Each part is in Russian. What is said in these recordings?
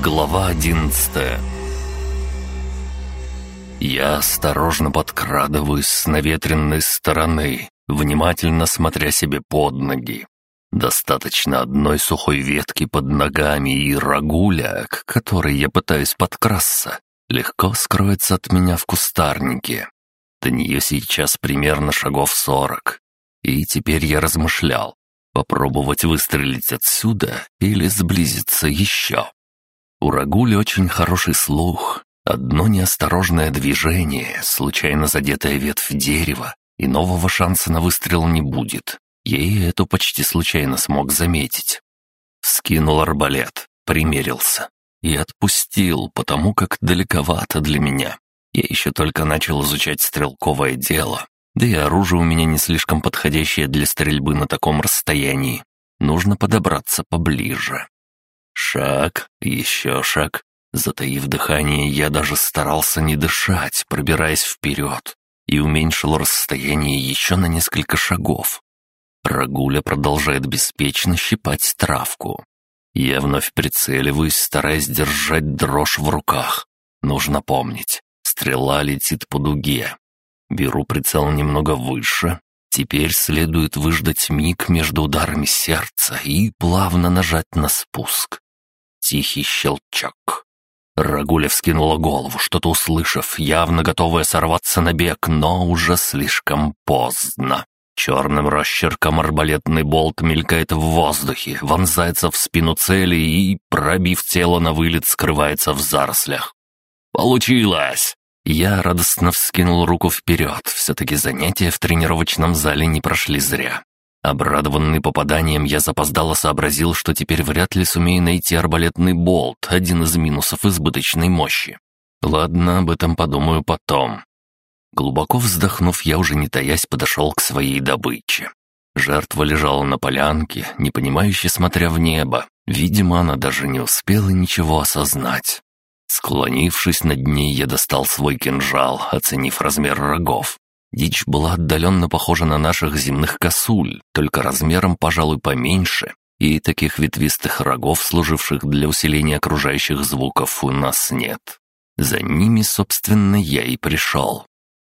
Глава одиннадцатая Я осторожно подкрадываюсь с наветренной стороны, внимательно смотря себе под ноги. Достаточно одной сухой ветки под ногами и рагуля, к которой я пытаюсь подкрасться, легко скроется от меня в кустарнике. До нее сейчас примерно шагов сорок. И теперь я размышлял, попробовать выстрелить отсюда или сблизиться еще. У Рагули очень хороший слух. Одно неосторожное движение, случайно задетая ветвь дерева, и нового шанса на выстрел не будет. И эту почти случайно смог заметить. Скинул арбалет, примерился и отпустил, потому как далековато для меня. Я еще только начал изучать стрелковое дело, да и оружие у меня не слишком подходящее для стрельбы на таком расстоянии. Нужно подобраться поближе. Шаг, еще шаг. Затаив дыхание, я даже старался не дышать, пробираясь вперед, и уменьшил расстояние еще на несколько шагов. Рагуля продолжает беспечно щипать травку. Я вновь прицеливаюсь, стараясь держать дрожь в руках. Нужно помнить, стрела летит по дуге. Беру прицел немного выше. Теперь следует выждать миг между ударами сердца и плавно нажать на спуск. Тихий щелчок. Рагуля вскинула голову, что-то услышав, явно готовая сорваться на бег, но уже слишком поздно. Черным росчерком арбалетный болт мелькает в воздухе, вонзается в спину цели и, пробив тело на вылет, скрывается в зарослях. «Получилось!» Я радостно вскинул руку вперед, все-таки занятия в тренировочном зале не прошли зря. Обрадованный попаданием, я запоздало сообразил, что теперь вряд ли сумею найти арбалетный болт, один из минусов избыточной мощи. Ладно, об этом подумаю потом. Глубоко вздохнув, я уже не таясь подошел к своей добыче. Жертва лежала на полянке, непонимающе смотря в небо. Видимо, она даже не успела ничего осознать. Склонившись над ней, я достал свой кинжал, оценив размер рогов. Дичь была отдаленно похожа на наших земных косуль, только размером, пожалуй, поменьше, и таких ветвистых рогов, служивших для усиления окружающих звуков, у нас нет. За ними, собственно, я и пришел.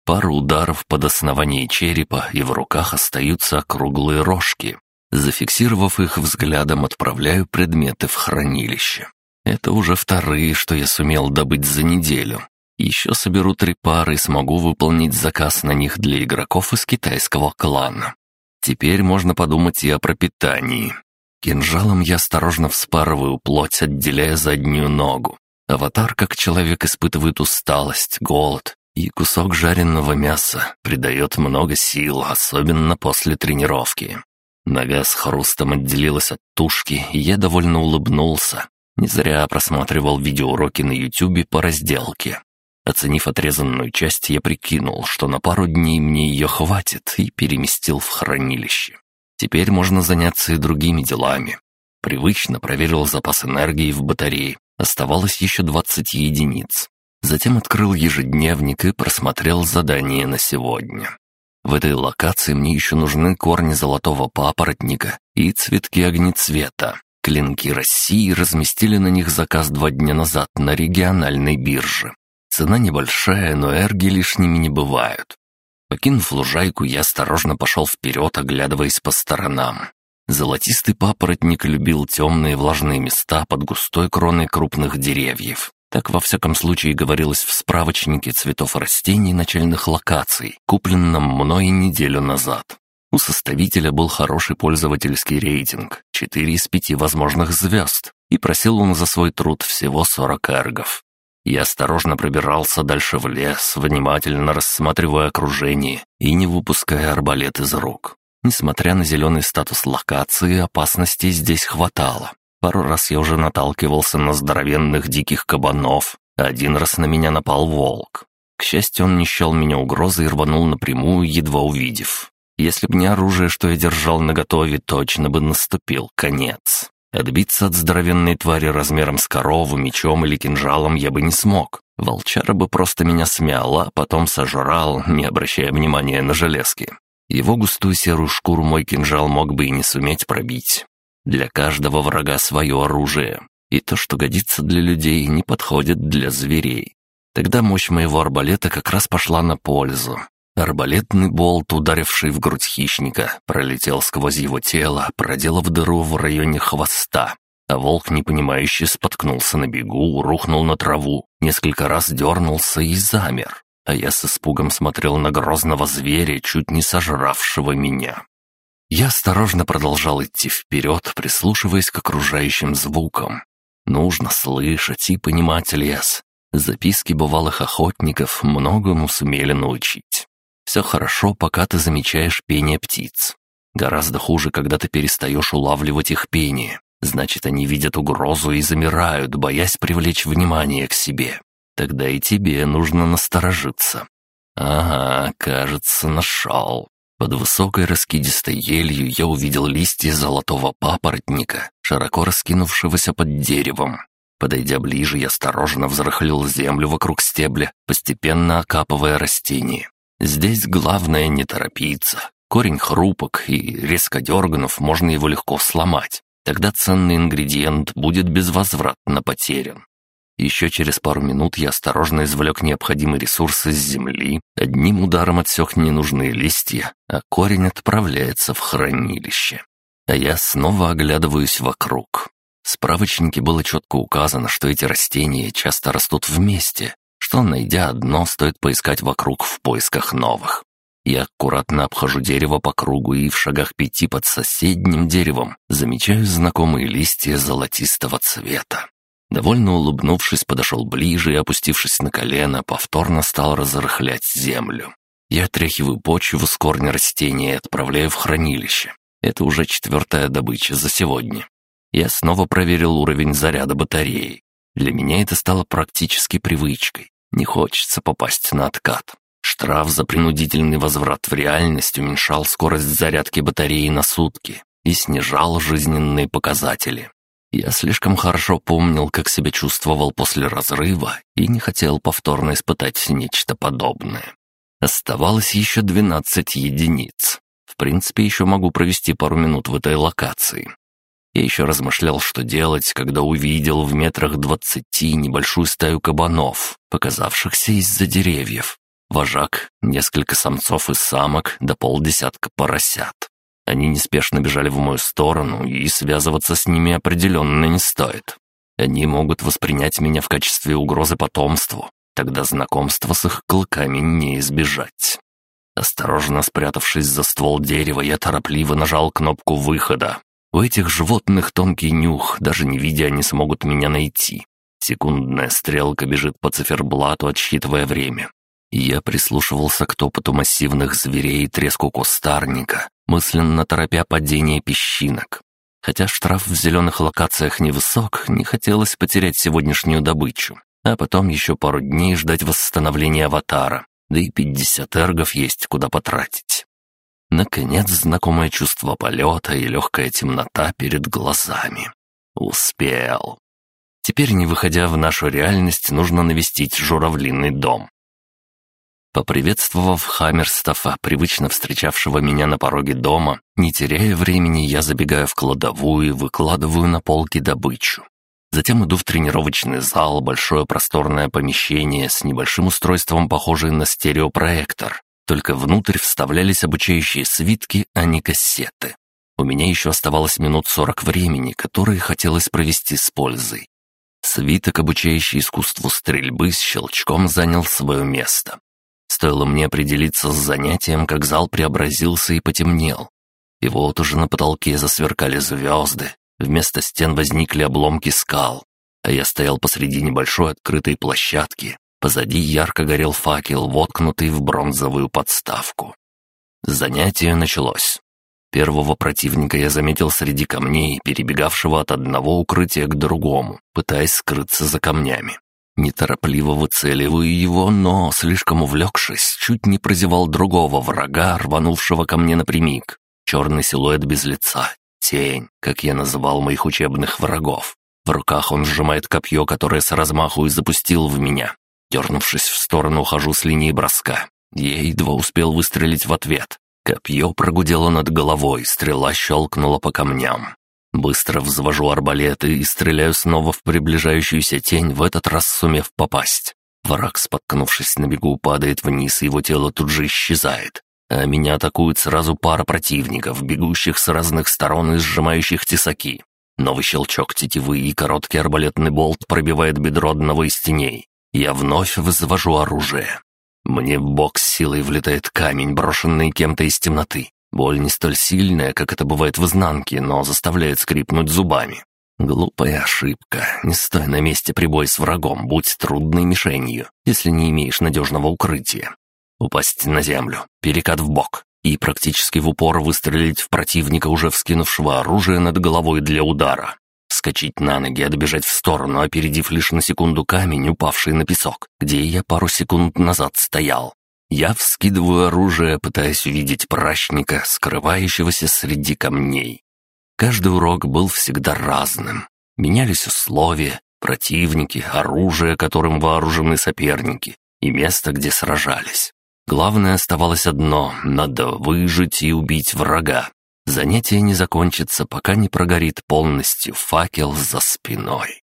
Пару ударов под основание черепа, и в руках остаются округлые рожки. Зафиксировав их взглядом, отправляю предметы в хранилище. Это уже вторые, что я сумел добыть за неделю. Еще соберу три пары и смогу выполнить заказ на них для игроков из китайского клана. Теперь можно подумать и о пропитании. Кинжалом я осторожно вспарываю плоть, отделяя заднюю ногу. Аватар, как человек, испытывает усталость, голод, и кусок жареного мяса придает много сил, особенно после тренировки. Нога с хрустом отделилась от тушки, и я довольно улыбнулся. Не зря просматривал видеоуроки на ютюбе по разделке. Оценив отрезанную часть, я прикинул, что на пару дней мне ее хватит, и переместил в хранилище. Теперь можно заняться и другими делами. Привычно проверил запас энергии в батарее. Оставалось еще 20 единиц. Затем открыл ежедневник и просмотрел задание на сегодня. В этой локации мне еще нужны корни золотого папоротника и цветки огнецвета. Клинки России разместили на них заказ два дня назад на региональной бирже. Цена небольшая, но эрги лишними не бывают. Покинув лужайку, я осторожно пошел вперед, оглядываясь по сторонам. Золотистый папоротник любил темные влажные места под густой кроной крупных деревьев. Так, во всяком случае, говорилось в справочнике цветов растений начальных локаций, купленном мной неделю назад. У составителя был хороший пользовательский рейтинг, 4 из 5 возможных звезд, и просил он за свой труд всего 40 эргов. Я осторожно пробирался дальше в лес, внимательно рассматривая окружение и не выпуская арбалет из рук. Несмотря на зеленый статус локации, опасностей здесь хватало. Пару раз я уже наталкивался на здоровенных диких кабанов, один раз на меня напал волк. К счастью, он не счел меня угрозой и рванул напрямую, едва увидев. Если б не оружие, что я держал наготове, точно бы наступил конец. Отбиться от здоровенной твари размером с корову, мечом или кинжалом я бы не смог. Волчара бы просто меня смял, а потом сожрал, не обращая внимания на железки. Его густую серую шкуру мой кинжал мог бы и не суметь пробить. Для каждого врага свое оружие. И то, что годится для людей, не подходит для зверей. Тогда мощь моего арбалета как раз пошла на пользу. Арбалетный болт, ударивший в грудь хищника, пролетел сквозь его тело, проделав дыру в районе хвоста. А волк, непонимающе, споткнулся на бегу, рухнул на траву, несколько раз дернулся и замер. А я с испугом смотрел на грозного зверя, чуть не сожравшего меня. Я осторожно продолжал идти вперед, прислушиваясь к окружающим звукам. Нужно слышать и понимать лес. Записки бывалых охотников многому сумели научить. Все хорошо, пока ты замечаешь пение птиц. Гораздо хуже, когда ты перестаешь улавливать их пение. Значит, они видят угрозу и замирают, боясь привлечь внимание к себе. Тогда и тебе нужно насторожиться. Ага, кажется, нашел. Под высокой раскидистой елью я увидел листья золотого папоротника, широко раскинувшегося под деревом. Подойдя ближе, я осторожно взрыхлил землю вокруг стебля, постепенно окапывая растение. Здесь главное не торопиться. Корень хрупок, и резко дерганув, можно его легко сломать. Тогда ценный ингредиент будет безвозвратно потерян. Еще через пару минут я осторожно извлек необходимый ресурс из земли, одним ударом отсек ненужные листья, а корень отправляется в хранилище. А я снова оглядываюсь вокруг. В справочнике было четко указано, что эти растения часто растут вместе, что, найдя одно, стоит поискать вокруг в поисках новых. Я аккуратно обхожу дерево по кругу и в шагах пяти под соседним деревом замечаю знакомые листья золотистого цвета. Довольно улыбнувшись, подошел ближе и, опустившись на колено, повторно стал разрыхлять землю. Я отряхиваю почву с корня растения и отправляю в хранилище. Это уже четвертая добыча за сегодня. Я снова проверил уровень заряда батареи. Для меня это стало практически привычкой. Не хочется попасть на откат. Штраф за принудительный возврат в реальность уменьшал скорость зарядки батареи на сутки и снижал жизненные показатели. Я слишком хорошо помнил, как себя чувствовал после разрыва и не хотел повторно испытать нечто подобное. Оставалось еще 12 единиц. В принципе, еще могу провести пару минут в этой локации. Я еще размышлял, что делать, когда увидел в метрах двадцати небольшую стаю кабанов, показавшихся из-за деревьев. Вожак, несколько самцов и самок, да полдесятка поросят. Они неспешно бежали в мою сторону, и связываться с ними определенно не стоит. Они могут воспринять меня в качестве угрозы потомству, тогда знакомство с их клыками не избежать. Осторожно спрятавшись за ствол дерева, я торопливо нажал кнопку выхода. У этих животных тонкий нюх, даже не видя, они смогут меня найти. Секундная стрелка бежит по циферблату, отсчитывая время. Я прислушивался к топоту массивных зверей и треску кустарника, мысленно торопя падение песчинок. Хотя штраф в зеленых локациях невысок, не хотелось потерять сегодняшнюю добычу. А потом еще пару дней ждать восстановления аватара. Да и 50 эргов есть куда потратить. Наконец, знакомое чувство полета и легкая темнота перед глазами. Успел. Теперь, не выходя в нашу реальность, нужно навестить журавлиный дом. Поприветствовав Хаммерстафа, привычно встречавшего меня на пороге дома, не теряя времени, я забегаю в кладовую и выкладываю на полки добычу. Затем иду в тренировочный зал, большое просторное помещение с небольшим устройством, похожее на стереопроектор, только внутрь вставлялись обучающие свитки, а не кассеты. У меня еще оставалось минут сорок времени, которые хотелось провести с пользой. Свиток, обучающий искусству стрельбы, с щелчком занял свое место. Стоило мне определиться с занятием, как зал преобразился и потемнел. И вот уже на потолке засверкали звезды, вместо стен возникли обломки скал, а я стоял посреди небольшой открытой площадки, Позади ярко горел факел, воткнутый в бронзовую подставку. Занятие началось. Первого противника я заметил среди камней, перебегавшего от одного укрытия к другому, пытаясь скрыться за камнями. Неторопливо выцеливаю его, но, слишком увлекшись, чуть не прозевал другого врага, рванувшего ко мне напрямик. Черный силуэт без лица, тень, как я называл моих учебных врагов. В руках он сжимает копье, которое с размаху и запустил в меня. Дернувшись в сторону, ухожу с линии броска. Я едва успел выстрелить в ответ. Копье прогудело над головой, стрела щелкнула по камням. Быстро взвожу арбалеты и стреляю снова в приближающуюся тень, в этот раз сумев попасть. Враг, споткнувшись на бегу, падает вниз, его тело тут же исчезает. А меня атакует сразу пара противников, бегущих с разных сторон и сжимающих тесаки. Новый щелчок тетивы и короткий арбалетный болт пробивает бедро одного из теней. Я вновь взвожу оружие. Мне в бок силой влетает камень, брошенный кем-то из темноты. Боль не столь сильная, как это бывает в изнанке, но заставляет скрипнуть зубами. Глупая ошибка. Не стой на месте прибой с врагом, будь трудной мишенью, если не имеешь надежного укрытия. Упасть на землю, перекат в бок и практически в упор выстрелить в противника, уже вскинувшего оружие над головой для удара. Скочить на ноги, отбежать в сторону, опередив лишь на секунду камень, упавший на песок, где я пару секунд назад стоял. Я вскидываю оружие, пытаясь увидеть прачника, скрывающегося среди камней. Каждый урок был всегда разным. Менялись условия, противники, оружие, которым вооружены соперники, и место, где сражались. Главное оставалось одно — надо выжить и убить врага. Занятие не закончится, пока не прогорит полностью факел за спиной.